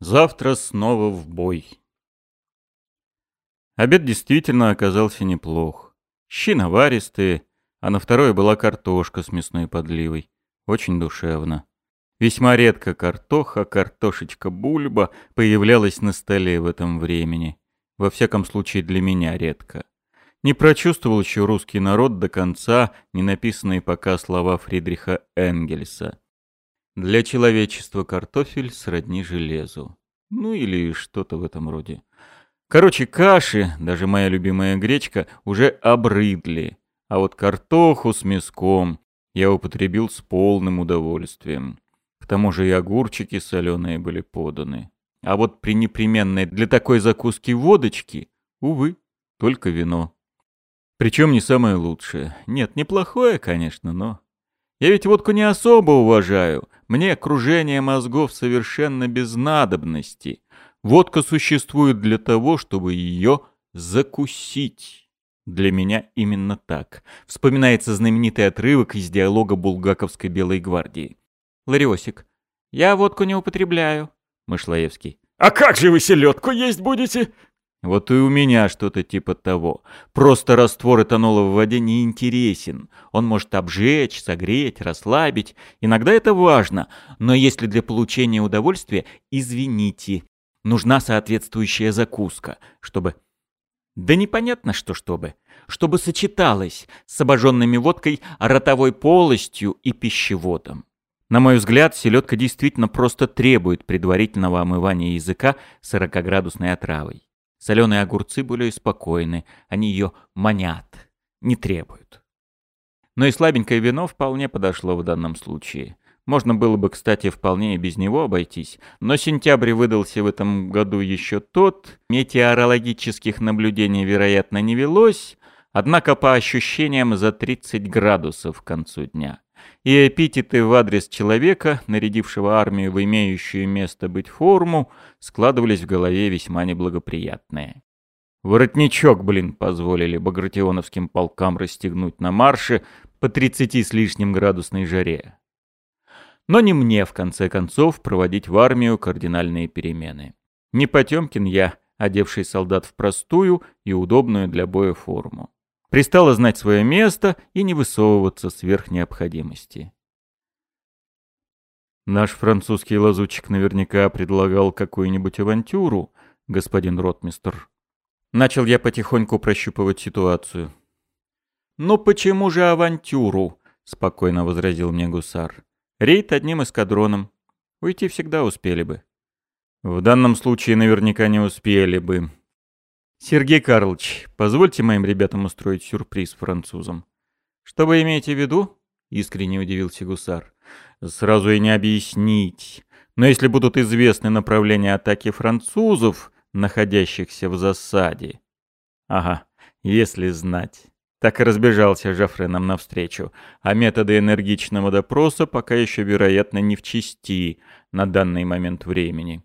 Завтра снова в бой. Обед действительно оказался неплох. Щи наваристые, а на второе была картошка с мясной подливой. Очень душевно. Весьма редко картоха, картошечка бульба появлялась на столе в этом времени. Во всяком случае для меня редко. Не прочувствовал еще русский народ до конца не написанные пока слова Фридриха Энгельса. Для человечества картофель сродни железу. Ну или что-то в этом роде. Короче, каши, даже моя любимая гречка, уже обрыдли. А вот картоху с мяском я употребил с полным удовольствием. К тому же и огурчики соленые были поданы. А вот при непременной для такой закуски водочки, увы, только вино. Причем не самое лучшее. Нет, неплохое, конечно, но... Я ведь водку не особо уважаю. Мне окружение мозгов совершенно без надобности. Водка существует для того, чтобы ее закусить. Для меня именно так. Вспоминается знаменитый отрывок из диалога Булгаковской Белой гвардии. Лариосик. Я водку не употребляю. Мышлаевский. А как же вы селедку есть будете? Вот и у меня что-то типа того. Просто раствор этанола в воде не интересен. Он может обжечь, согреть, расслабить. Иногда это важно. Но если для получения удовольствия, извините, нужна соответствующая закуска, чтобы... Да непонятно что чтобы. Чтобы сочеталось с обожженными водкой, ротовой полостью и пищеводом. На мой взгляд, селедка действительно просто требует предварительного омывания языка 40-градусной отравой. Соленые огурцы более спокойны, они ее манят, не требуют. Но и слабенькое вино вполне подошло в данном случае. Можно было бы, кстати, вполне и без него обойтись, но сентябрь выдался в этом году еще тот, метеорологических наблюдений, вероятно, не велось, однако по ощущениям за 30 градусов к концу дня и эпитеты в адрес человека, нарядившего армию в имеющую место быть форму, складывались в голове весьма неблагоприятные. Воротничок, блин, позволили багратионовским полкам расстегнуть на марше по 30 с лишним градусной жаре. Но не мне, в конце концов, проводить в армию кардинальные перемены. Не Потемкин я, одевший солдат в простую и удобную для боя форму. Пристало знать свое место и не высовываться сверх необходимости. Наш французский лазутчик наверняка предлагал какую-нибудь авантюру, господин ротмистр. Начал я потихоньку прощупывать ситуацию. «Ну почему же авантюру?» — спокойно возразил мне гусар. «Рейд одним эскадроном. Уйти всегда успели бы». «В данном случае наверняка не успели бы», «Сергей Карлович, позвольте моим ребятам устроить сюрприз французам». «Что вы имеете в виду?» — искренне удивился гусар. «Сразу и не объяснить. Но если будут известны направления атаки французов, находящихся в засаде...» «Ага, если знать». Так и разбежался Жофре нам навстречу, а методы энергичного допроса пока еще, вероятно, не в чести на данный момент времени.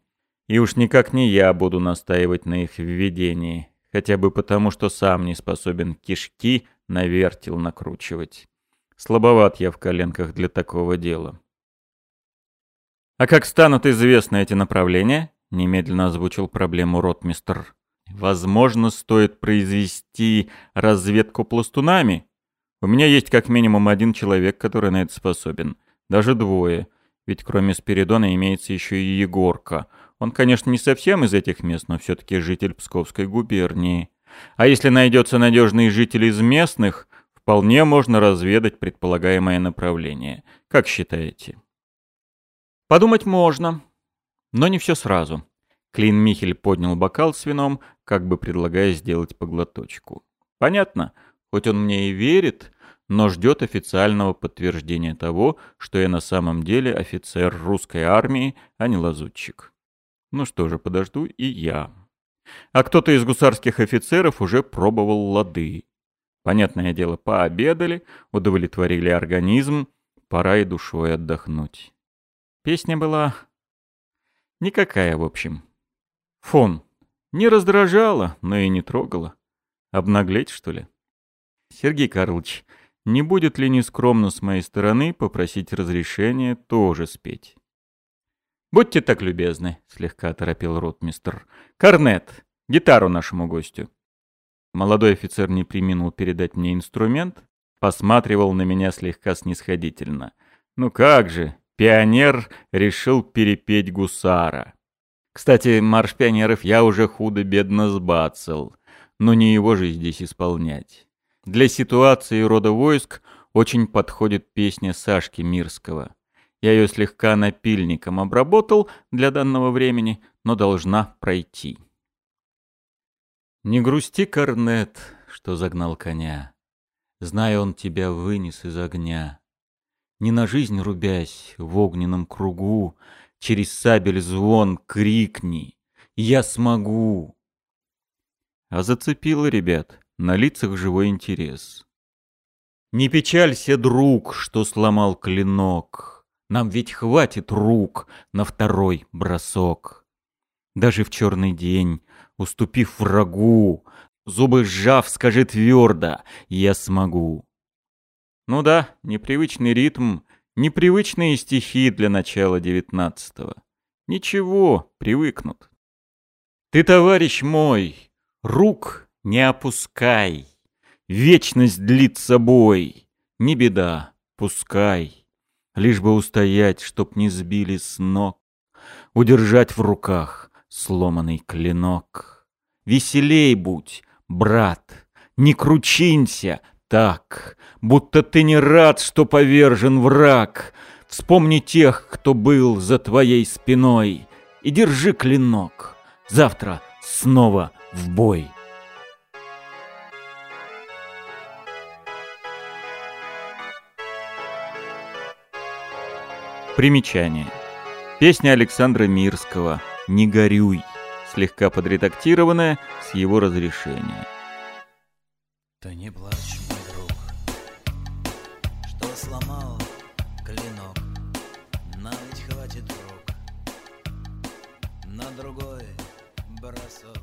И уж никак не я буду настаивать на их введении, хотя бы потому, что сам не способен кишки на вертел накручивать. Слабоват я в коленках для такого дела. «А как станут известны эти направления?» — немедленно озвучил проблему ротмистр. «Возможно, стоит произвести разведку пластунами. У меня есть как минимум один человек, который на это способен. Даже двое. Ведь кроме Спиридона имеется еще и Егорка — он, конечно, не совсем из этих мест, но все-таки житель Псковской губернии. А если найдется надежный житель из местных, вполне можно разведать предполагаемое направление. Как считаете? Подумать можно, но не все сразу. Клин Михель поднял бокал с вином, как бы предлагая сделать поглоточку. Понятно, хоть он мне и верит, но ждет официального подтверждения того, что я на самом деле офицер русской армии, а не лазутчик. Ну что же, подожду и я. А кто-то из гусарских офицеров уже пробовал лады. Понятное дело, пообедали, удовлетворили организм, пора и душой отдохнуть. Песня была... никакая, в общем. Фон. Не раздражала, но и не трогала. Обнаглеть, что ли? Сергей Карлович, не будет ли нескромно с моей стороны попросить разрешения тоже спеть? «Будьте так любезны», — слегка торопил ротмистр. «Корнет, гитару нашему гостю». Молодой офицер не приминул передать мне инструмент, посматривал на меня слегка снисходительно. «Ну как же, пионер решил перепеть гусара». Кстати, марш пионеров я уже худо-бедно сбацал, но не его же здесь исполнять. Для ситуации рода войск очень подходит песня Сашки Мирского. Я ее слегка напильником обработал для данного времени, но должна пройти. Не грусти, Корнет, что загнал коня. Зная он тебя вынес из огня. Не на жизнь рубясь в огненном кругу, Через сабель звон крикни «Я смогу!» А зацепило ребят, на лицах живой интерес. Не печалься, друг, что сломал клинок, нам ведь хватит рук на второй бросок. Даже в черный день, уступив врагу, Зубы сжав, скажи твердо «Я смогу». Ну да, непривычный ритм, непривычные стихи для начала девятнадцатого. Ничего, привыкнут. Ты, товарищ мой, рук не опускай. Вечность длится бой. Не беда, пускай лишь бы устоять, чтоб не сбили с ног, удержать в руках сломанный клинок. Веселей будь, брат, не кручинься так, будто ты не рад, что повержен враг. Вспомни тех, кто был за твоей спиной, и держи клинок. Завтра снова в бой. Примечание. Песня Александра Мирского «Не горюй», слегка подредактированная с его разрешения. Да не плачь, мой друг, что сломал клинок, нам ведь хватит рук на другой бросок,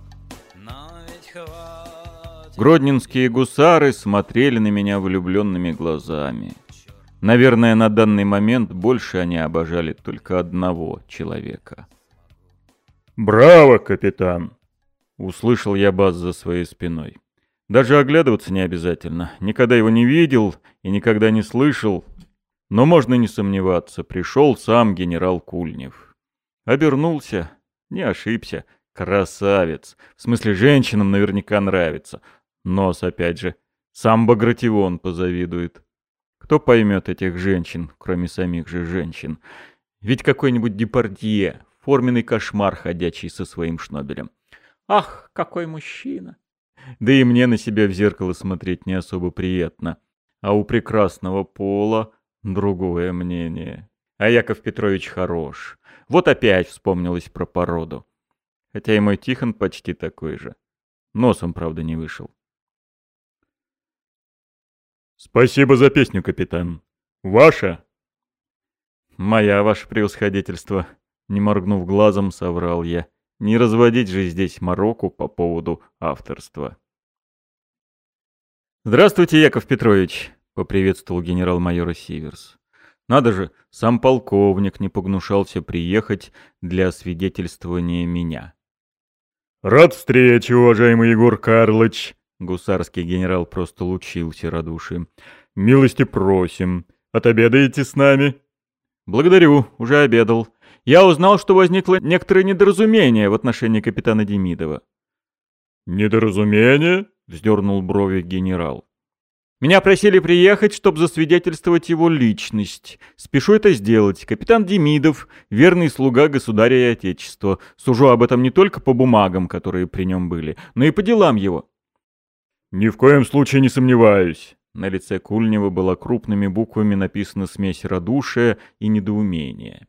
нам ведь хватит... Гродненские гусары смотрели на меня влюбленными глазами. Наверное, на данный момент больше они обожали только одного человека. «Браво, капитан!» Услышал я бас за своей спиной. Даже оглядываться не обязательно. Никогда его не видел и никогда не слышал. Но можно не сомневаться, пришел сам генерал Кульнев. Обернулся, не ошибся. Красавец. В смысле, женщинам наверняка нравится. Нос, опять же. Сам Багратион позавидует. Кто поймет этих женщин, кроме самих же женщин? Ведь какой-нибудь Депардье, форменный кошмар, ходячий со своим шнобелем. Ах, какой мужчина! Да и мне на себя в зеркало смотреть не особо приятно. А у прекрасного пола другое мнение. А Яков Петрович хорош. Вот опять вспомнилось про породу. Хотя и мой Тихон почти такой же. Носом, правда, не вышел. «Спасибо за песню, капитан. Ваша?» «Моя, ваше превосходительство», — не моргнув глазом, соврал я. «Не разводить же здесь мороку по поводу авторства». «Здравствуйте, Яков Петрович», — поприветствовал генерал-майор Сиверс. «Надо же, сам полковник не погнушался приехать для освидетельствования меня». «Рад встрече, уважаемый Егор Карлович», Гусарский генерал просто лучился радушием. «Милости просим. Отобедаете с нами?» «Благодарю, уже обедал. Я узнал, что возникло некоторое недоразумение в отношении капитана Демидова». «Недоразумение?» — вздернул брови генерал. «Меня просили приехать, чтобы засвидетельствовать его личность. Спешу это сделать. Капитан Демидов — верный слуга государя и отечества. Сужу об этом не только по бумагам, которые при нем были, но и по делам его. «Ни в коем случае не сомневаюсь». На лице Кульнева была крупными буквами написана смесь радушия и недоумения.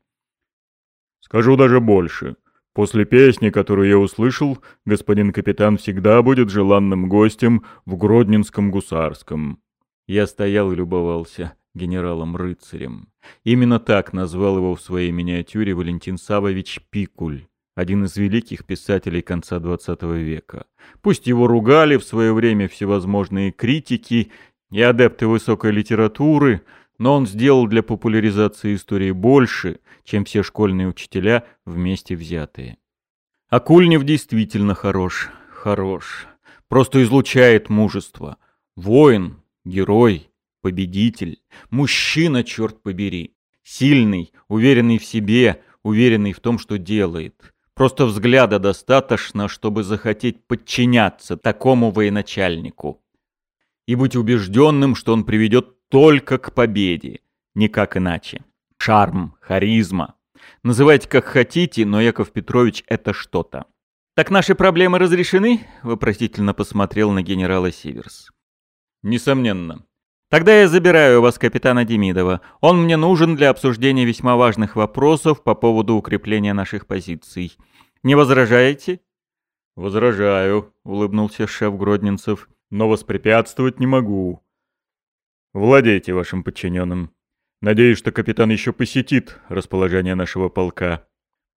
«Скажу даже больше. После песни, которую я услышал, господин капитан всегда будет желанным гостем в Гродненском гусарском». Я стоял и любовался генералом-рыцарем. Именно так назвал его в своей миниатюре Валентин Савович Пикуль один из великих писателей конца XX века. Пусть его ругали в свое время всевозможные критики и адепты высокой литературы, но он сделал для популяризации истории больше, чем все школьные учителя вместе взятые. А Кульнев действительно хорош, хорош. Просто излучает мужество. Воин, герой, победитель, мужчина, черт побери. Сильный, уверенный в себе, уверенный в том, что делает. Просто взгляда достаточно, чтобы захотеть подчиняться такому военачальнику. И быть убежденным, что он приведет только к победе, никак иначе. Шарм, харизма. Называйте как хотите, но Яков Петрович это что-то. «Так наши проблемы разрешены?» — вопросительно посмотрел на генерала Сиверс. «Несомненно. Тогда я забираю у вас капитана Демидова. Он мне нужен для обсуждения весьма важных вопросов по поводу укрепления наших позиций. Не возражаете?» «Возражаю», — улыбнулся шеф Гродненцев, — «но воспрепятствовать не могу. Владейте вашим подчиненным. Надеюсь, что капитан еще посетит расположение нашего полка».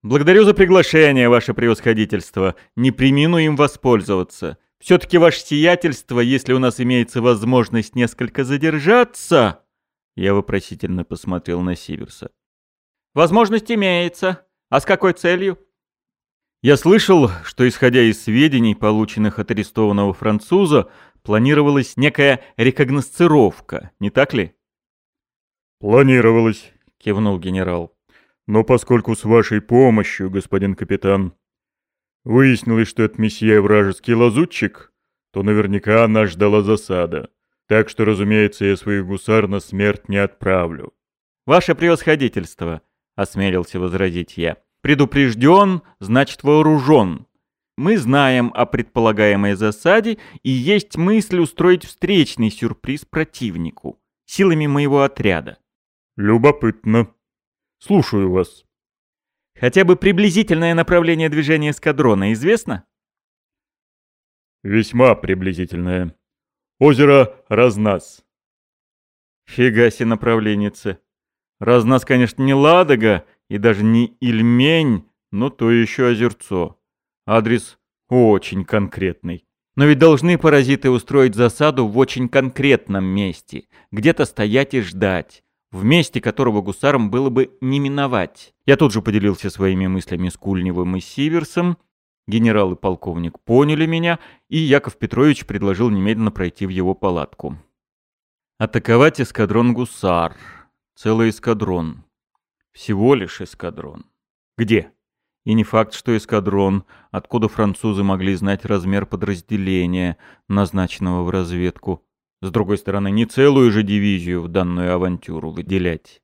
«Благодарю за приглашение, ваше превосходительство. Не примину им воспользоваться. Все-таки ваше сиятельство, если у нас имеется возможность несколько задержаться...» Я вопросительно посмотрел на Сиверса. «Возможность имеется. А с какой целью?» Я слышал, что, исходя из сведений, полученных от арестованного француза, планировалась некая рекогносцировка, не так ли? «Планировалось», — кивнул генерал. Но поскольку с вашей помощью, господин капитан, выяснилось, что это месье вражеский лазутчик, то наверняка нас ждала засада. Так что, разумеется, я своих гусар на смерть не отправлю. «Ваше превосходительство», — осмелился возразить я, — «предупрежден, значит вооружен. Мы знаем о предполагаемой засаде, и есть мысль устроить встречный сюрприз противнику силами моего отряда». «Любопытно», Слушаю вас. Хотя бы приблизительное направление движения эскадрона известно? Весьма приблизительное. Озеро Разнас. Фига себе направленница. Разнас, конечно, не Ладога и даже не Ильмень, но то еще озерцо. Адрес очень конкретный. Но ведь должны паразиты устроить засаду в очень конкретном месте, где-то стоять и ждать в месте которого гусарам было бы не миновать. Я тут же поделился своими мыслями с Кульневым и Сиверсом. Генерал и полковник поняли меня, и Яков Петрович предложил немедленно пройти в его палатку. Атаковать эскадрон гусар. Целый эскадрон. Всего лишь эскадрон. Где? И не факт, что эскадрон, откуда французы могли знать размер подразделения, назначенного в разведку. С другой стороны, не целую же дивизию в данную авантюру выделять.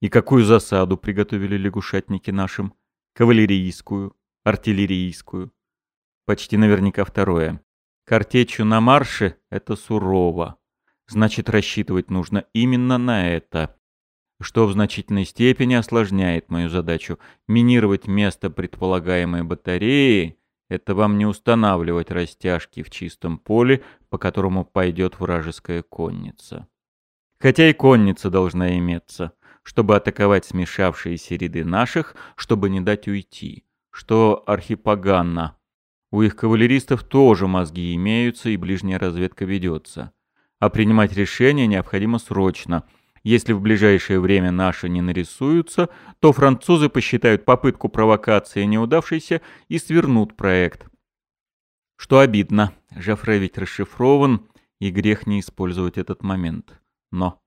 И какую засаду приготовили лягушатники нашим? Кавалерийскую, артиллерийскую. Почти наверняка второе. Картечью на марше — это сурово. Значит, рассчитывать нужно именно на это. Что в значительной степени осложняет мою задачу. Минировать место предполагаемой батареи это вам не устанавливать растяжки в чистом поле, по которому пойдет вражеская конница. Хотя и конница должна иметься, чтобы атаковать смешавшиеся ряды наших, чтобы не дать уйти. Что архипаганна. У их кавалеристов тоже мозги имеются и ближняя разведка ведется. А принимать решения необходимо срочно – если в ближайшее время наши не нарисуются, то французы посчитают попытку провокации неудавшейся и свернут проект. Что обидно, Жофре ведь расшифрован, и грех не использовать этот момент. Но...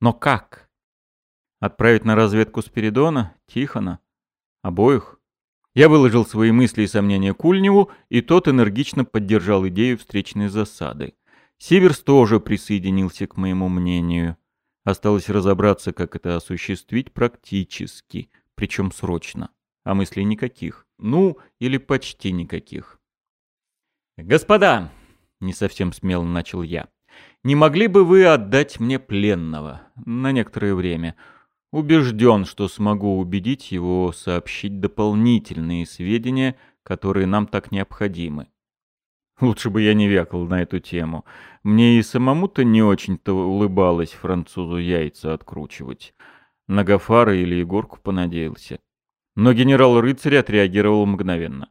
Но как? Отправить на разведку Спиридона, Тихона, обоих? Я выложил свои мысли и сомнения Кульневу, и тот энергично поддержал идею встречной засады. Сиверс тоже присоединился к моему мнению. Осталось разобраться, как это осуществить практически, причем срочно. А мыслей никаких. Ну, или почти никаких. «Господа!» — не совсем смело начал я. «Не могли бы вы отдать мне пленного на некоторое время?» Убежден, что смогу убедить его сообщить дополнительные сведения, которые нам так необходимы. Лучше бы я не вякал на эту тему. Мне и самому-то не очень-то улыбалось французу яйца откручивать. На Гафара или Егорку понадеялся. Но генерал-рыцарь отреагировал мгновенно.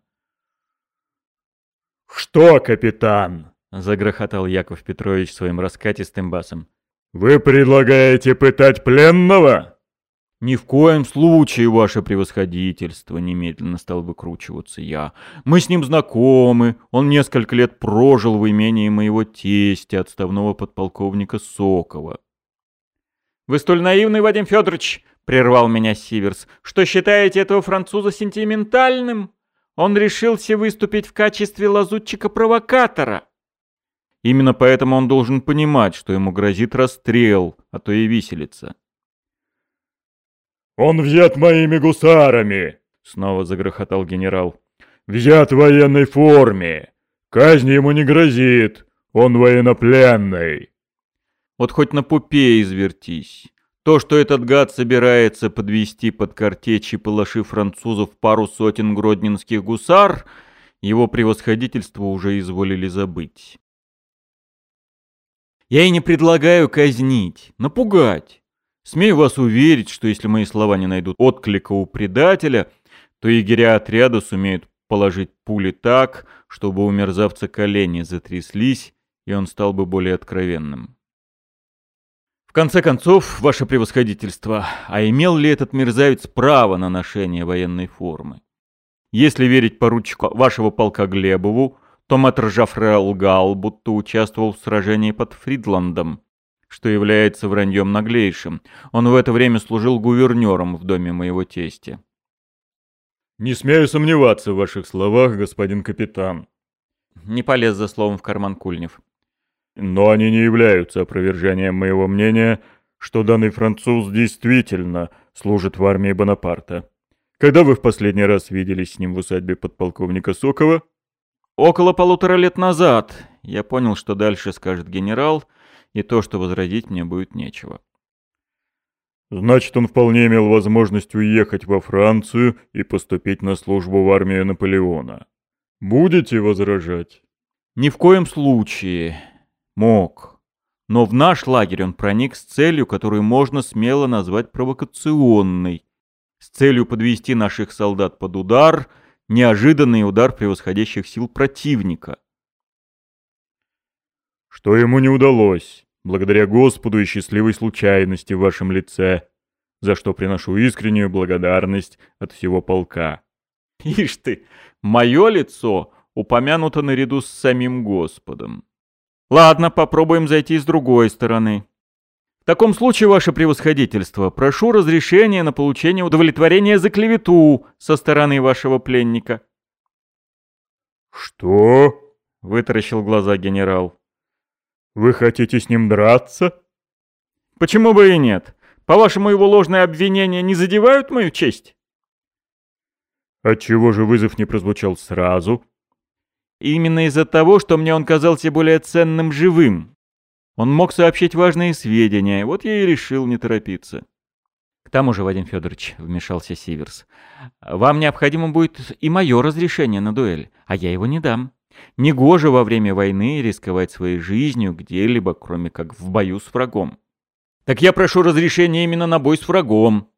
«Что, капитан?» — загрохотал Яков Петрович своим раскатистым басом. «Вы предлагаете пытать пленного?» «Ни в коем случае, ваше превосходительство», — немедленно стал выкручиваться я. «Мы с ним знакомы, он несколько лет прожил в имении моего тестя, отставного подполковника Сокова». «Вы столь наивный, Вадим Федорович», — прервал меня Сиверс, «что считаете этого француза сентиментальным? Он решился выступить в качестве лазутчика-провокатора». Именно поэтому он должен понимать, что ему грозит расстрел, а то и виселица. «Он взят моими гусарами!» — снова загрохотал генерал. «Взят в военной форме! Казнь ему не грозит! Он военнопленный!» Вот хоть на пупе извертись. То, что этот гад собирается подвести под картечи палаши французов пару сотен гродненских гусар, его превосходительство уже изволили забыть. Я и не предлагаю казнить, напугать. Смею вас уверить, что если мои слова не найдут отклика у предателя, то егеря отряда сумеют положить пули так, чтобы у мерзавца колени затряслись, и он стал бы более откровенным. В конце концов, ваше превосходительство, а имел ли этот мерзавец право на ношение военной формы? Если верить поручику вашего полка Глебову, то мэтр Жафре лгал, будто участвовал в сражении под Фридландом, что является враньем наглейшим. Он в это время служил гувернером в доме моего тестя. «Не смею сомневаться в ваших словах, господин капитан». Не полез за словом в карман Кульнев. «Но они не являются опровержением моего мнения, что данный француз действительно служит в армии Бонапарта. Когда вы в последний раз виделись с ним в усадьбе подполковника Сокова?» Около полутора лет назад я понял, что дальше скажет генерал, и то, что возразить мне будет нечего. Значит, он вполне имел возможность уехать во Францию и поступить на службу в армию Наполеона. Будете возражать? Ни в коем случае. Мог. Но в наш лагерь он проник с целью, которую можно смело назвать провокационной. С целью подвести наших солдат под удар — неожиданный удар превосходящих сил противника. Что ему не удалось, благодаря Господу и счастливой случайности в вашем лице, за что приношу искреннюю благодарность от всего полка. Ишь ты, мое лицо упомянуто наряду с самим Господом. Ладно, попробуем зайти с другой стороны. В таком случае, ваше превосходительство, прошу разрешения на получение удовлетворения за клевету со стороны вашего пленника. Что? Вытаращил глаза генерал. Вы хотите с ним драться? Почему бы и нет? По-вашему, его ложные обвинения не задевают мою честь? Отчего же вызов не прозвучал сразу? Именно из-за того, что мне он казался более ценным живым. Он мог сообщить важные сведения, вот я и решил не торопиться. К тому же, Вадим Федорович, вмешался Сиверс, вам необходимо будет и мое разрешение на дуэль, а я его не дам. Негоже во время войны рисковать своей жизнью где-либо, кроме как в бою с врагом. Так я прошу разрешения именно на бой с врагом,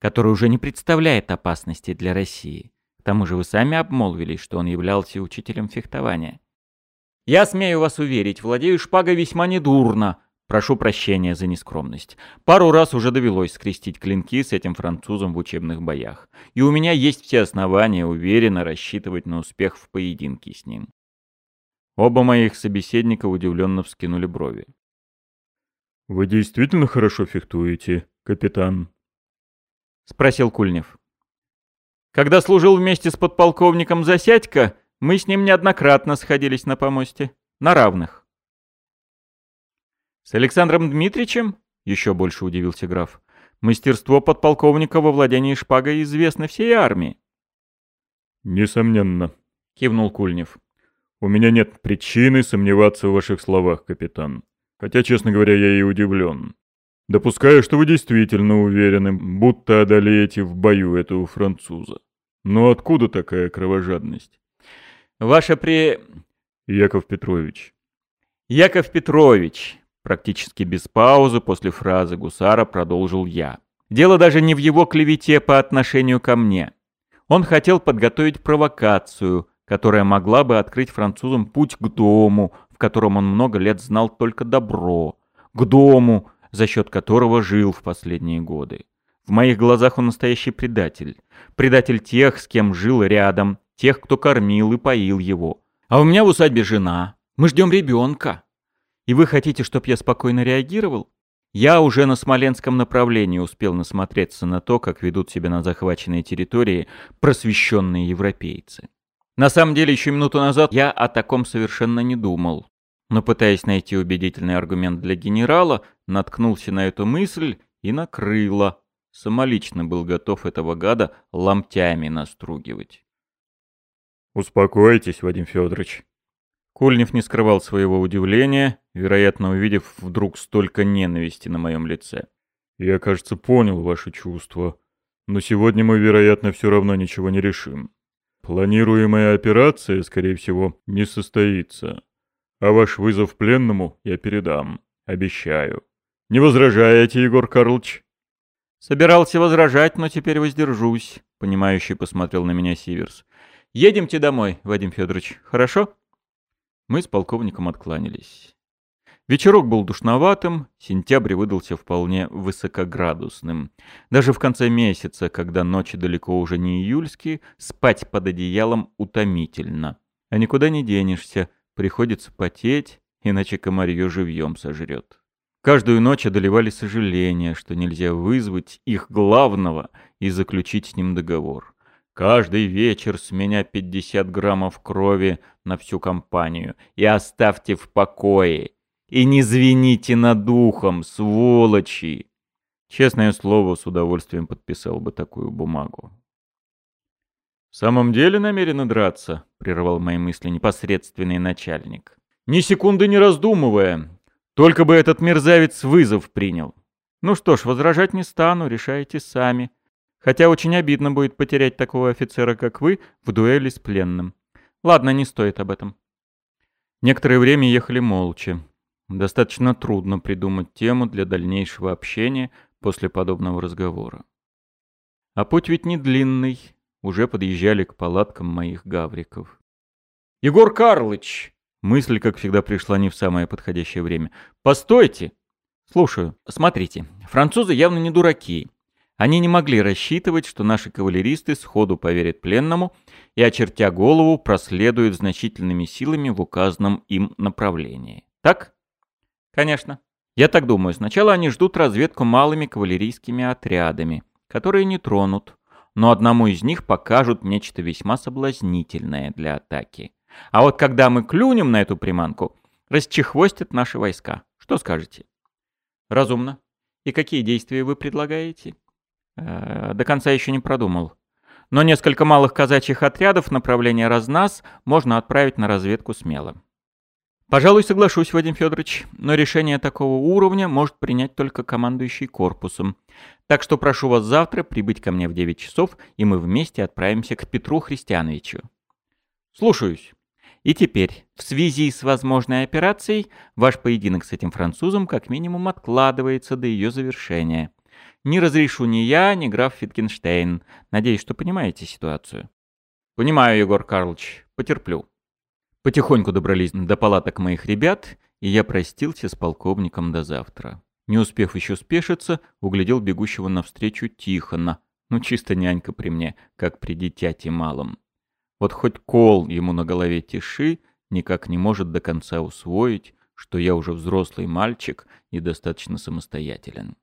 который уже не представляет опасности для России. К тому же вы сами обмолвились, что он являлся учителем фехтования. Я смею вас уверить, владею шпагой весьма недурно. Прошу прощения за нескромность. Пару раз уже довелось скрестить клинки с этим французом в учебных боях. И у меня есть все основания уверенно рассчитывать на успех в поединке с ним. Оба моих собеседника удивленно вскинули брови. «Вы действительно хорошо фехтуете, капитан?» — спросил Кульнев. «Когда служил вместе с подполковником Засядько, мы с ним неоднократно сходились на помосте. На равных. «С Александром Дмитриевичем?» — еще больше удивился граф. «Мастерство подполковника во владении шпагой известно всей армии». «Несомненно», — кивнул Кульнев. «У меня нет причины сомневаться в ваших словах, капитан. Хотя, честно говоря, я и удивлен. Допускаю, что вы действительно уверены, будто одолеете в бою этого француза. Но откуда такая кровожадность? Ваше при... Яков Петрович. Яков Петрович. Практически без паузы после фразы гусара продолжил я. Дело даже не в его клевете по отношению ко мне. Он хотел подготовить провокацию, которая могла бы открыть французам путь к дому, в котором он много лет знал только добро, к дому, за счет которого жил в последние годы. В моих глазах он настоящий предатель. Предатель тех, с кем жил рядом, тех, кто кормил и поил его. А у меня в усадьбе жена. Мы ждем ребенка. И вы хотите, чтобы я спокойно реагировал? Я уже на Смоленском направлении успел насмотреться на то, как ведут себя на захваченной территории просвещенные европейцы. На самом деле, еще минуту назад я о таком совершенно не думал. Но пытаясь найти убедительный аргумент для генерала, наткнулся на эту мысль и накрыло. Самолично был готов этого гада ломтями настругивать. «Успокойтесь, Вадим Федорович». Кольнев не скрывал своего удивления, вероятно, увидев вдруг столько ненависти на моем лице. «Я, кажется, понял ваши чувства, но сегодня мы, вероятно, все равно ничего не решим. Планируемая операция, скорее всего, не состоится. А ваш вызов пленному я передам, обещаю. Не возражаете, Егор Карлович?» «Собирался возражать, но теперь воздержусь», — понимающий посмотрел на меня Сиверс. «Едемте домой, Вадим Федорович, хорошо?» Мы с полковником откланялись. Вечерок был душноватым, сентябрь выдался вполне высокоградусным. Даже в конце месяца, когда ночи далеко уже не июльские, спать под одеялом утомительно. А никуда не денешься, приходится потеть, иначе комарье живьем сожрет. Каждую ночь одолевали сожаления, что нельзя вызвать их главного и заключить с ним договор. Каждый вечер с меня 50 граммов крови на всю компанию. И оставьте в покое. И не звените над духом, сволочи. Честное слово, с удовольствием подписал бы такую бумагу. «В самом деле намерены драться?» — прервал мои мысли непосредственный начальник. «Ни секунды не раздумывая, только бы этот мерзавец вызов принял. Ну что ж, возражать не стану, решайте сами. Хотя очень обидно будет потерять такого офицера, как вы, в дуэли с пленным. Ладно, не стоит об этом. Некоторое время ехали молча. Достаточно трудно придумать тему для дальнейшего общения после подобного разговора. А путь ведь не длинный. Уже подъезжали к палаткам моих гавриков. «Егор Карлыч!» Мысль, как всегда, пришла не в самое подходящее время. «Постойте!» «Слушаю. Смотрите, французы явно не дураки. Они не могли рассчитывать, что наши кавалеристы сходу поверят пленному и, очертя голову, проследуют значительными силами в указанном им направлении. Так? Конечно. Я так думаю. Сначала они ждут разведку малыми кавалерийскими отрядами, которые не тронут, но одному из них покажут нечто весьма соблазнительное для атаки. А вот когда мы клюнем на эту приманку, расчехвостят наши войска. Что скажете? Разумно. И какие действия вы предлагаете? Э, до конца еще не продумал. Но несколько малых казачьих отрядов направления разнас можно отправить на разведку смело. Пожалуй, соглашусь, Вадим Федорович, но решение такого уровня может принять только командующий корпусом. Так что прошу вас завтра прибыть ко мне в 9 часов, и мы вместе отправимся к Петру Христиановичу. Слушаюсь. И теперь, в связи с возможной операцией, ваш поединок с этим французом как минимум откладывается до ее завершения. Не разрешу ни я, ни граф Фиткенштейн. Надеюсь, что понимаете ситуацию. Понимаю, Егор Карлович. Потерплю. Потихоньку добрались до палаток моих ребят, и я простился с полковником до завтра. Не успев еще спешиться, углядел бегущего навстречу Тихона. Ну, чисто нянька при мне, как при дитяте малом. Вот хоть кол ему на голове тиши, никак не может до конца усвоить, что я уже взрослый мальчик и достаточно самостоятелен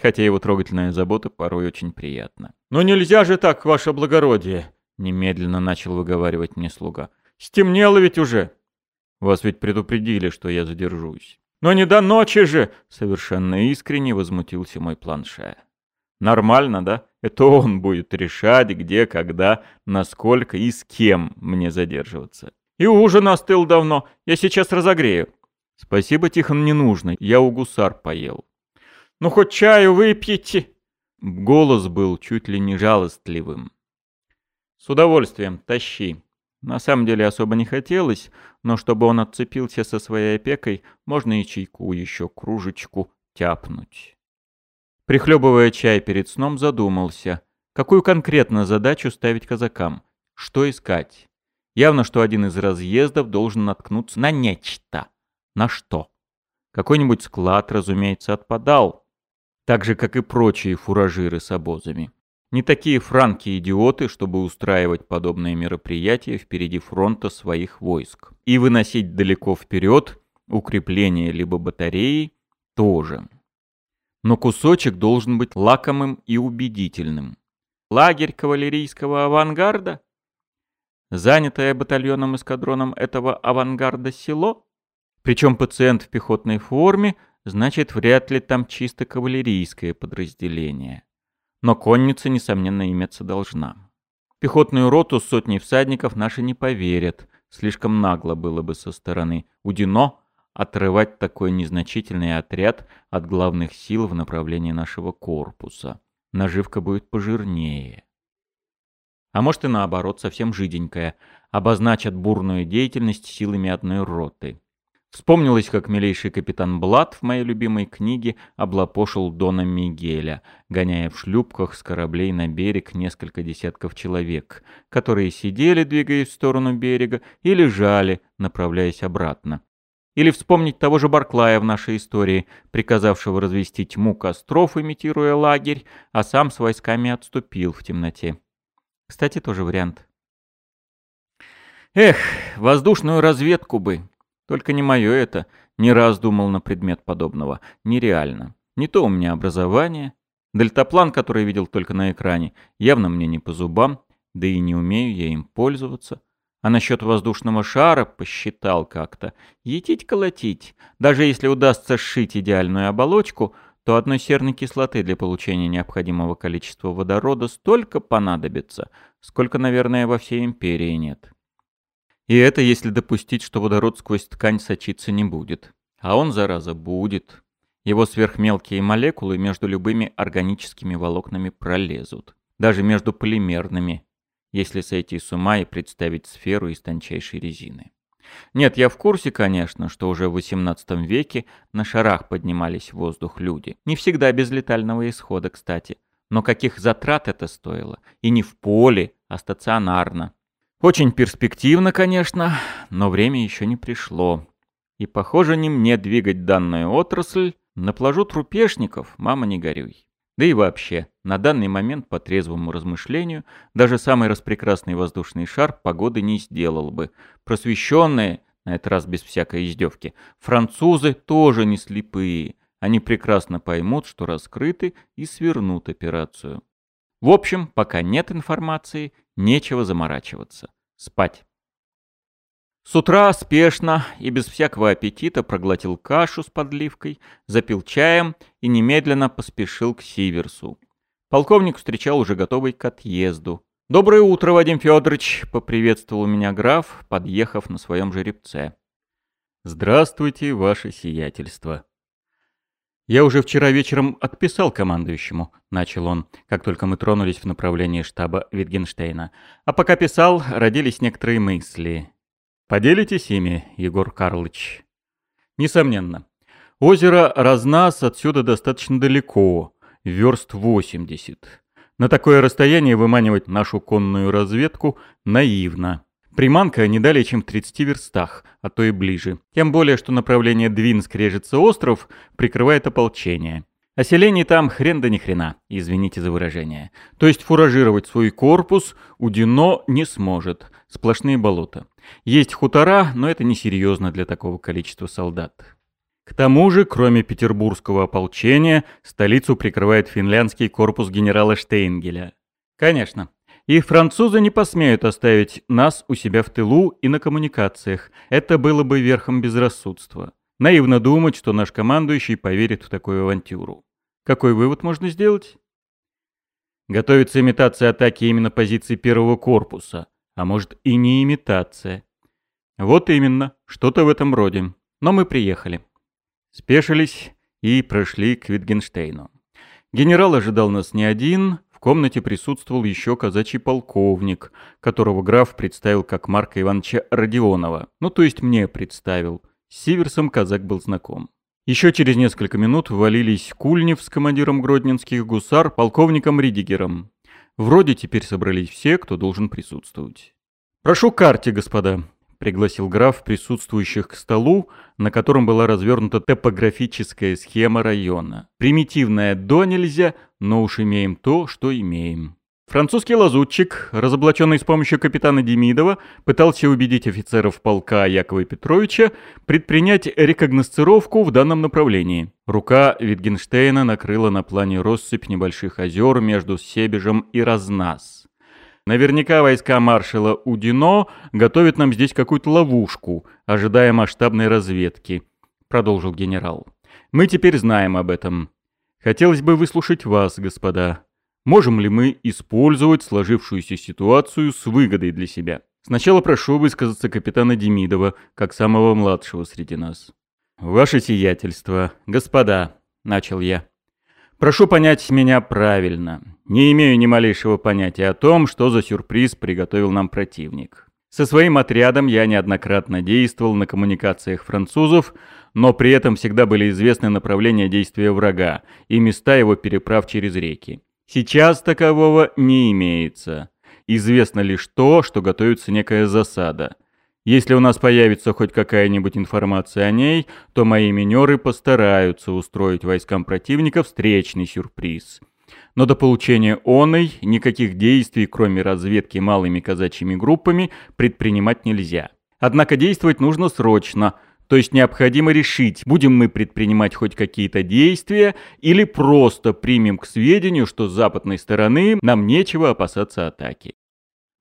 хотя его трогательная забота порой очень приятна. «Но нельзя же так, ваше благородие!» — немедленно начал выговаривать мне слуга. «Стемнело ведь уже!» «Вас ведь предупредили, что я задержусь». «Но не до ночи же!» — совершенно искренне возмутился мой планше. «Нормально, да? Это он будет решать, где, когда, насколько и с кем мне задерживаться. И ужин остыл давно, я сейчас разогрею». «Спасибо, Тихон, не нужно, я у гусар поел». Ну хоть чаю выпьете?» Голос был чуть ли не жалостливым. «С удовольствием, тащи». На самом деле особо не хотелось, но чтобы он отцепился со своей опекой, можно и чайку еще кружечку тяпнуть. Прихлебывая чай перед сном, задумался, какую конкретно задачу ставить казакам, что искать. Явно, что один из разъездов должен наткнуться на нечто. На что? Какой-нибудь склад, разумеется, отпадал. Так же, как и прочие фуражиры с обозами. Не такие франки-идиоты, чтобы устраивать подобные мероприятия впереди фронта своих войск. И выносить далеко вперед укрепления либо батареи тоже. Но кусочек должен быть лакомым и убедительным. Лагерь кавалерийского авангарда? Занятое батальоном-эскадроном этого авангарда село? Причем пациент в пехотной форме, значит, вряд ли там чисто кавалерийское подразделение. Но конница, несомненно, иметься должна. Пехотную роту с сотней всадников наши не поверят. Слишком нагло было бы со стороны Удино отрывать такой незначительный отряд от главных сил в направлении нашего корпуса. Наживка будет пожирнее. А может и наоборот, совсем жиденькая. Обозначат бурную деятельность силами одной роты. Вспомнилось, как милейший капитан Блад в моей любимой книге облапошил Дона Мигеля, гоняя в шлюпках с кораблей на берег несколько десятков человек, которые сидели, двигаясь в сторону берега, и лежали, направляясь обратно. Или вспомнить того же Барклая в нашей истории, приказавшего развести тьму костров, имитируя лагерь, а сам с войсками отступил в темноте. Кстати, тоже вариант. Эх, воздушную разведку бы. Только не мое это. Не раз думал на предмет подобного. Нереально. Не то у меня образование. Дельтаплан, который видел только на экране, явно мне не по зубам, да и не умею я им пользоваться. А насчет воздушного шара посчитал как-то. Етить-колотить. Даже если удастся сшить идеальную оболочку, то одной серной кислоты для получения необходимого количества водорода столько понадобится, сколько, наверное, во всей империи нет. И это если допустить, что водород сквозь ткань сочиться не будет. А он, зараза, будет. Его сверхмелкие молекулы между любыми органическими волокнами пролезут. Даже между полимерными, если сойти с ума и представить сферу из тончайшей резины. Нет, я в курсе, конечно, что уже в XVIII веке на шарах поднимались в воздух люди. Не всегда без летального исхода, кстати. Но каких затрат это стоило? И не в поле, а стационарно. Очень перспективно, конечно, но время еще не пришло. И, похоже, не мне двигать данную отрасль. На плажу трупешников, мама, не горюй. Да и вообще, на данный момент, по трезвому размышлению, даже самый распрекрасный воздушный шар погоды не сделал бы. Просвещенные, на этот раз без всякой издевки, французы тоже не слепые. Они прекрасно поймут, что раскрыты, и свернут операцию. В общем, пока нет информации, нечего заморачиваться. Спать. С утра спешно и без всякого аппетита проглотил кашу с подливкой, запил чаем и немедленно поспешил к Сиверсу. Полковник встречал уже готовый к отъезду. «Доброе утро, Вадим Федорович!» — поприветствовал меня граф, подъехав на своем жеребце. «Здравствуйте, ваше сиятельство!» «Я уже вчера вечером отписал командующему», — начал он, как только мы тронулись в направлении штаба Витгенштейна. «А пока писал, родились некоторые мысли. Поделитесь ими, Егор Карлович?» «Несомненно. Озеро Разнас отсюда достаточно далеко, верст 80. На такое расстояние выманивать нашу конную разведку наивно. Приманка не далее, чем в 30 верстах, а то и ближе. Тем более, что направление Двинск-Режется остров прикрывает ополчение. А селений там хрен да ни хрена, извините за выражение. То есть фуражировать свой корпус Удино не сможет. Сплошные болота. Есть хутора, но это несерьезно для такого количества солдат. К тому же, кроме петербургского ополчения, столицу прикрывает финляндский корпус генерала Штейнгеля. Конечно, и французы не посмеют оставить нас у себя в тылу и на коммуникациях. Это было бы верхом безрассудства. Наивно думать, что наш командующий поверит в такую авантюру. Какой вывод можно сделать? Готовится имитация атаки именно позиции первого корпуса. А может и не имитация. Вот именно, что-то в этом роде. Но мы приехали. Спешились и прошли к Витгенштейну. Генерал ожидал нас не один, комнате присутствовал еще казачий полковник, которого граф представил как Марка Ивановича Родионова. Ну, то есть мне представил. С Сиверсом казак был знаком. Еще через несколько минут ввалились Кульнев с командиром гродненских гусар, полковником Ридигером. Вроде теперь собрались все, кто должен присутствовать. «Прошу карте, господа», пригласил граф присутствующих к столу, на котором была развернута топографическая схема района. Примитивная до нельзя, но уж имеем то, что имеем. Французский лазутчик, разоблаченный с помощью капитана Демидова, пытался убедить офицеров полка Якова Петровича предпринять рекогносцировку в данном направлении. Рука Витгенштейна накрыла на плане россыпь небольших озер между Себежем и Разнас. Наверняка войска маршала Удино готовят нам здесь какую-то ловушку, ожидая масштабной разведки, продолжил генерал. Мы теперь знаем об этом. Хотелось бы выслушать вас, господа. Можем ли мы использовать сложившуюся ситуацию с выгодой для себя? Сначала прошу высказаться капитана Демидова, как самого младшего среди нас. «Ваше сиятельство, господа», — начал я. «Прошу понять меня правильно. Не имею ни малейшего понятия о том, что за сюрприз приготовил нам противник. Со своим отрядом я неоднократно действовал на коммуникациях французов, но при этом всегда были известны направления действия врага и места его переправ через реки. Сейчас такового не имеется. Известно лишь то, что готовится некая засада. Если у нас появится хоть какая-нибудь информация о ней, то мои минеры постараются устроить войскам противника встречный сюрприз. Но до получения оной никаких действий, кроме разведки малыми казачьими группами, предпринимать нельзя. Однако действовать нужно срочно – то есть необходимо решить, будем мы предпринимать хоть какие-то действия или просто примем к сведению, что с западной стороны нам нечего опасаться атаки.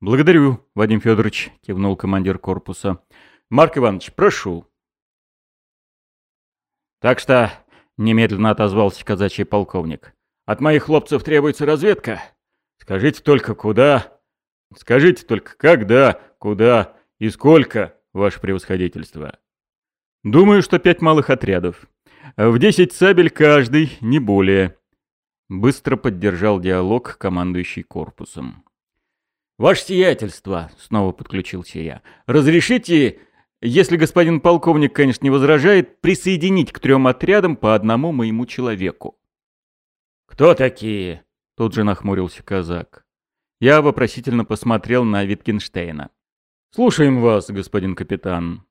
«Благодарю, Вадим Федорович», — кивнул командир корпуса. «Марк Иванович, прошу». «Так что», — немедленно отозвался казачий полковник, — «от моих хлопцев требуется разведка. Скажите только, куда? Скажите только, когда, куда и сколько, ваше превосходительство». Думаю, что пять малых отрядов. В десять сабель каждый, не более. Быстро поддержал диалог командующий корпусом. «Ваше сиятельство!» — снова подключился я. «Разрешите, если господин полковник, конечно, не возражает, присоединить к трем отрядам по одному моему человеку?» «Кто такие?» — тут же нахмурился казак. Я вопросительно посмотрел на Виткинштейна. «Слушаем вас, господин капитан»,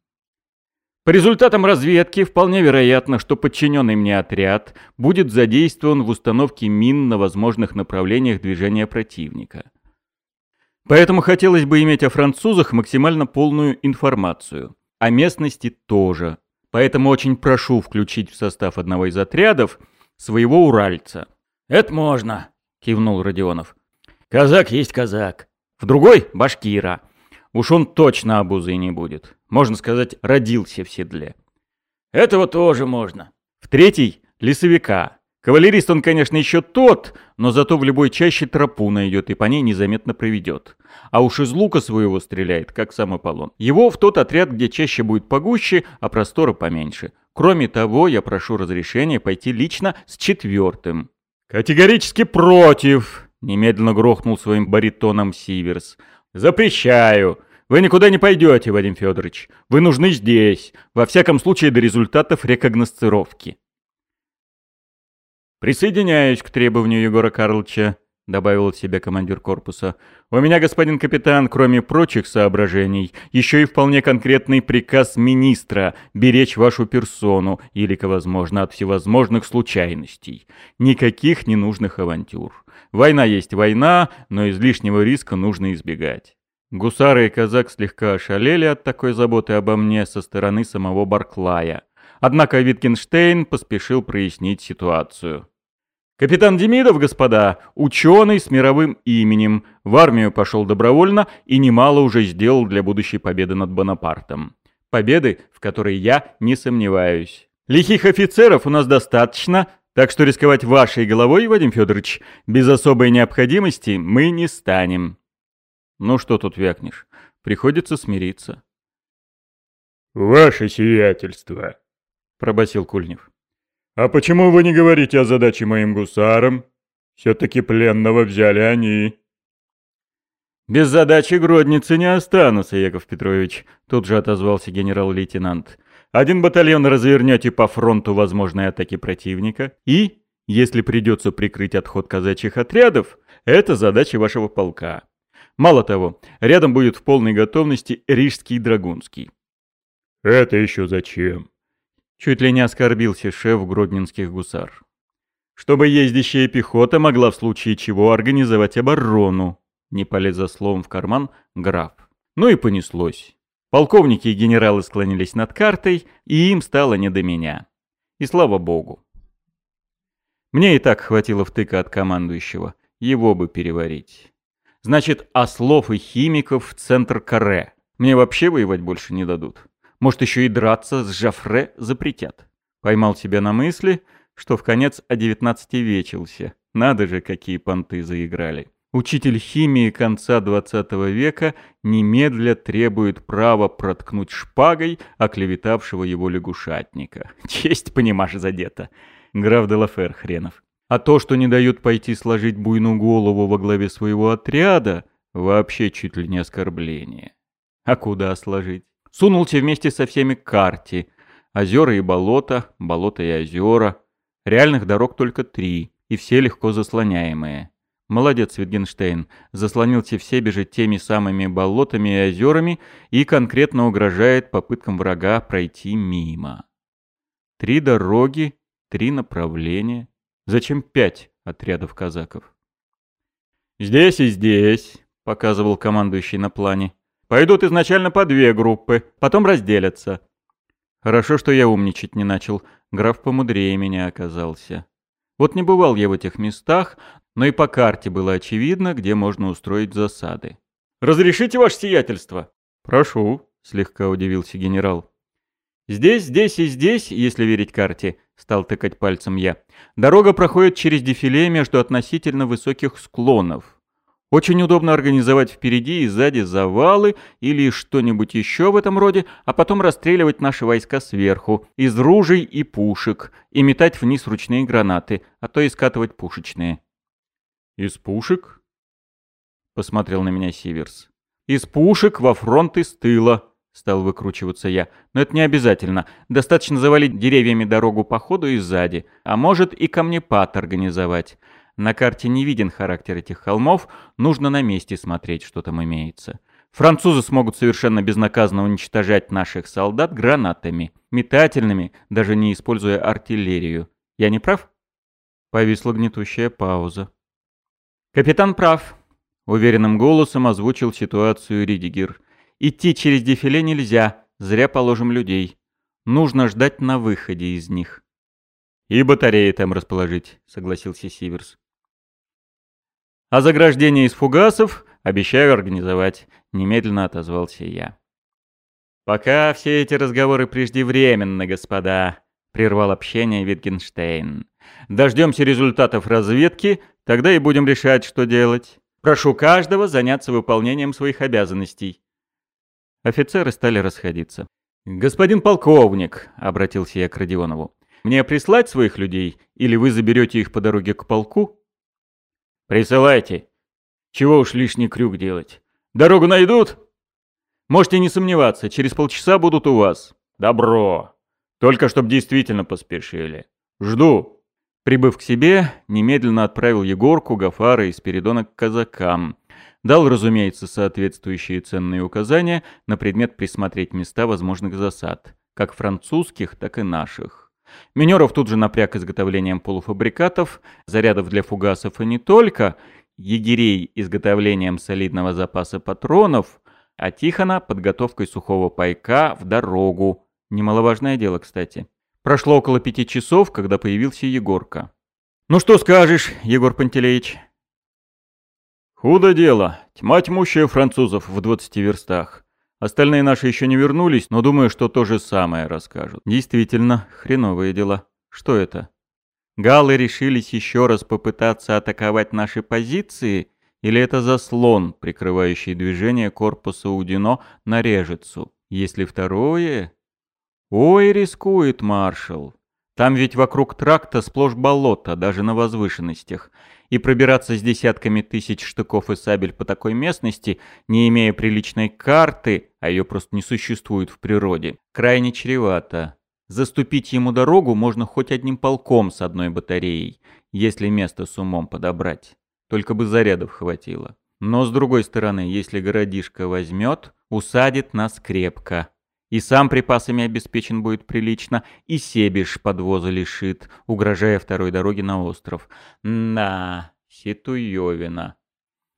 по результатам разведки вполне вероятно, что подчиненный мне отряд будет задействован в установке мин на возможных направлениях движения противника. Поэтому хотелось бы иметь о французах максимально полную информацию. О местности тоже. Поэтому очень прошу включить в состав одного из отрядов своего уральца. «Это можно», — кивнул Родионов. «Казак есть казак. В другой — башкира. Уж он точно обузой не будет. Можно сказать, родился в седле. Этого тоже можно. В третий — лесовика. Кавалерист он, конечно, еще тот, но зато в любой чаще тропу найдет и по ней незаметно проведет. А уж из лука своего стреляет, как сам Аполлон. Его в тот отряд, где чаще будет погуще, а простора поменьше. Кроме того, я прошу разрешения пойти лично с четвертым. «Категорически против!» — немедленно грохнул своим баритоном Сиверс. «Запрещаю! Вы никуда не пойдете, Вадим Федорович. Вы нужны здесь, во всяком случае до результатов рекогносцировки». «Присоединяюсь к требованию Егора Карловича», — добавил от себя командир корпуса. «У меня, господин капитан, кроме прочих соображений, еще и вполне конкретный приказ министра беречь вашу персону, или, возможно, от всевозможных случайностей. Никаких ненужных авантюр. Война есть война, но излишнего риска нужно избегать. Гусары и казак слегка ошалели от такой заботы обо мне со стороны самого Барклая. Однако Виткинштейн поспешил прояснить ситуацию. «Капитан Демидов, господа, ученый с мировым именем, в армию пошел добровольно и немало уже сделал для будущей победы над Бонапартом. Победы, в которой я не сомневаюсь. Лихих офицеров у нас достаточно, так что рисковать вашей головой, Вадим Федорович, без особой необходимости мы не станем». Ну что тут вякнешь? Приходится смириться. «Ваше сиятельство», — пробасил Кульнев. «А почему вы не говорите о задаче моим гусарам? Все-таки пленного взяли они». «Без задачи гродницы не останутся, Яков Петрович», — тут же отозвался генерал-лейтенант. «Один батальон развернете по фронту возможной атаки противника, и, если придется прикрыть отход казачьих отрядов, это задача вашего полка. Мало того, рядом будет в полной готовности Рижский Драгунский. «Это еще зачем?» Чуть ли не оскорбился шеф Гродненских гусар. «Чтобы ездящая пехота могла в случае чего организовать оборону», не полез за словом в карман граф. Ну и понеслось. Полковники и генералы склонились над картой, и им стало не до меня. И слава богу. Мне и так хватило втыка от командующего, его бы переварить. Значит, ослов и химиков в центр каре. Мне вообще воевать больше не дадут. Может, еще и драться с Жафре запретят. Поймал себя на мысли, что в конец о девятнадцативечился. Надо же, какие понты заиграли. Учитель химии конца 20 века немедля требует права проткнуть шпагой оклеветавшего его лягушатника. Честь, понимаешь, задета. Граф Делафер хренов. А то, что не дают пойти сложить буйную голову во главе своего отряда, вообще чуть ли не оскорбление. А куда сложить? Сунулся вместе со всеми к карте. Озера и болота, болота и озера. Реальных дорог только три, и все легко заслоняемые. Молодец, Витгенштейн. Заслонился все бежит теми самыми болотами и озерами и конкретно угрожает попыткам врага пройти мимо. Три дороги, три направления. Зачем пять отрядов казаков? «Здесь и здесь», — показывал командующий на плане. «Пойдут изначально по две группы, потом разделятся». Хорошо, что я умничать не начал. Граф помудрее меня оказался. Вот не бывал я в этих местах, но и по карте было очевидно, где можно устроить засады. «Разрешите ваше сиятельство?» «Прошу», — слегка удивился генерал. «Здесь, здесь и здесь, если верить карте», — стал тыкать пальцем я. «Дорога проходит через дефиле между относительно высоких склонов. Очень удобно организовать впереди и сзади завалы или что-нибудь еще в этом роде, а потом расстреливать наши войска сверху, из ружей и пушек, и метать вниз ручные гранаты, а то и скатывать пушечные». «Из пушек?» — посмотрел на меня Сиверс. «Из пушек во фронт и с тыла», Стал выкручиваться я. Но это не обязательно. Достаточно завалить деревьями дорогу по ходу и сзади. А может и камнепад организовать. На карте не виден характер этих холмов. Нужно на месте смотреть, что там имеется. Французы смогут совершенно безнаказанно уничтожать наших солдат гранатами. Метательными, даже не используя артиллерию. Я не прав? Повисла гнетущая пауза. «Капитан прав», — уверенным голосом озвучил ситуацию Ридигер. Идти через дефиле нельзя, зря положим людей. Нужно ждать на выходе из них. И батареи там расположить, согласился Сиверс. А заграждение из фугасов обещаю организовать, немедленно отозвался я. Пока все эти разговоры преждевременны, господа, прервал общение Витгенштейн. Дождемся результатов разведки, тогда и будем решать, что делать. Прошу каждого заняться выполнением своих обязанностей. Офицеры стали расходиться. «Господин полковник», — обратился я к Родионову, — «мне прислать своих людей, или вы заберете их по дороге к полку?» «Присылайте. Чего уж лишний крюк делать. Дорогу найдут?» «Можете не сомневаться, через полчаса будут у вас». «Добро. Только чтоб действительно поспешили. Жду». Прибыв к себе, немедленно отправил Егорку, Гафара и Спиридона к казакам, Дал, разумеется, соответствующие ценные указания на предмет присмотреть места возможных засад, как французских, так и наших. Минеров тут же напряг изготовлением полуфабрикатов, зарядов для фугасов и не только, егерей изготовлением солидного запаса патронов, а Тихона подготовкой сухого пайка в дорогу. Немаловажное дело, кстати. Прошло около пяти часов, когда появился Егорка. «Ну что скажешь, Егор Пантелеич?» Худо дело. Тьма тьмущая французов в 20 верстах. Остальные наши еще не вернулись, но думаю, что то же самое расскажут. Действительно, хреновые дела. Что это? Галлы решились еще раз попытаться атаковать наши позиции, или это заслон, прикрывающий движение корпуса Удино на Режицу? Если второе... Ой, рискует маршал. Там ведь вокруг тракта сплошь болото, даже на возвышенностях и пробираться с десятками тысяч штыков и сабель по такой местности, не имея приличной карты, а ее просто не существует в природе, крайне чревато. Заступить ему дорогу можно хоть одним полком с одной батареей, если место с умом подобрать. Только бы зарядов хватило. Но с другой стороны, если городишко возьмет, усадит нас крепко. И сам припасами обеспечен будет прилично, и Себиш подвоза лишит, угрожая второй дороге на остров. На, ситуевина.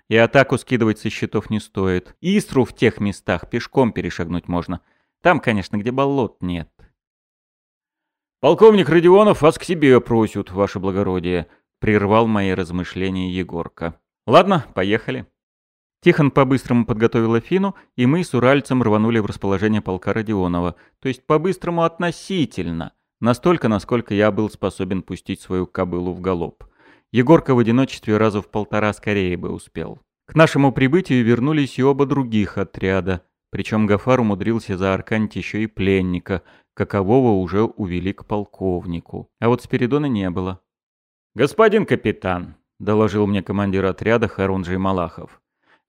И атаку скидывать со счетов не стоит. Истру в тех местах пешком перешагнуть можно. Там, конечно, где болот нет. «Полковник Родионов вас к себе просят, ваше благородие», — прервал мои размышления Егорка. «Ладно, поехали». Тихон по-быстрому подготовил Афину, и мы с Уральцем рванули в расположение полка Родионова. То есть по-быстрому относительно. Настолько, насколько я был способен пустить свою кобылу в галоп. Егорка в одиночестве раза в полтора скорее бы успел. К нашему прибытию вернулись и оба других отряда, причем Гафар умудрился заарканить еще и пленника, какового уже увели к полковнику. А вот Спиридона не было. «Господин капитан», — доложил мне командир отряда Харунжий Малахов,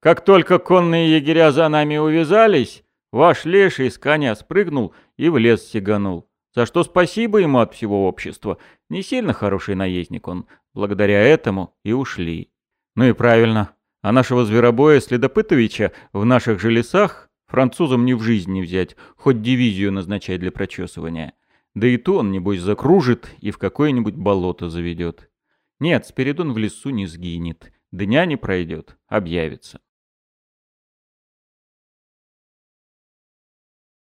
«как только конные егеря за нами увязались, ваш леший с коня спрыгнул и в лес сиганул. За что спасибо ему от всего общества. Не сильно хороший наездник он. Благодаря этому и ушли. Ну и правильно. А нашего зверобоя Следопытовича в наших же лесах французам ни в жизнь не взять, хоть дивизию назначать для прочесывания. Да и то он, небось, закружит и в какое-нибудь болото заведет. Нет, Спиридон в лесу не сгинет. Дня не пройдет, объявится.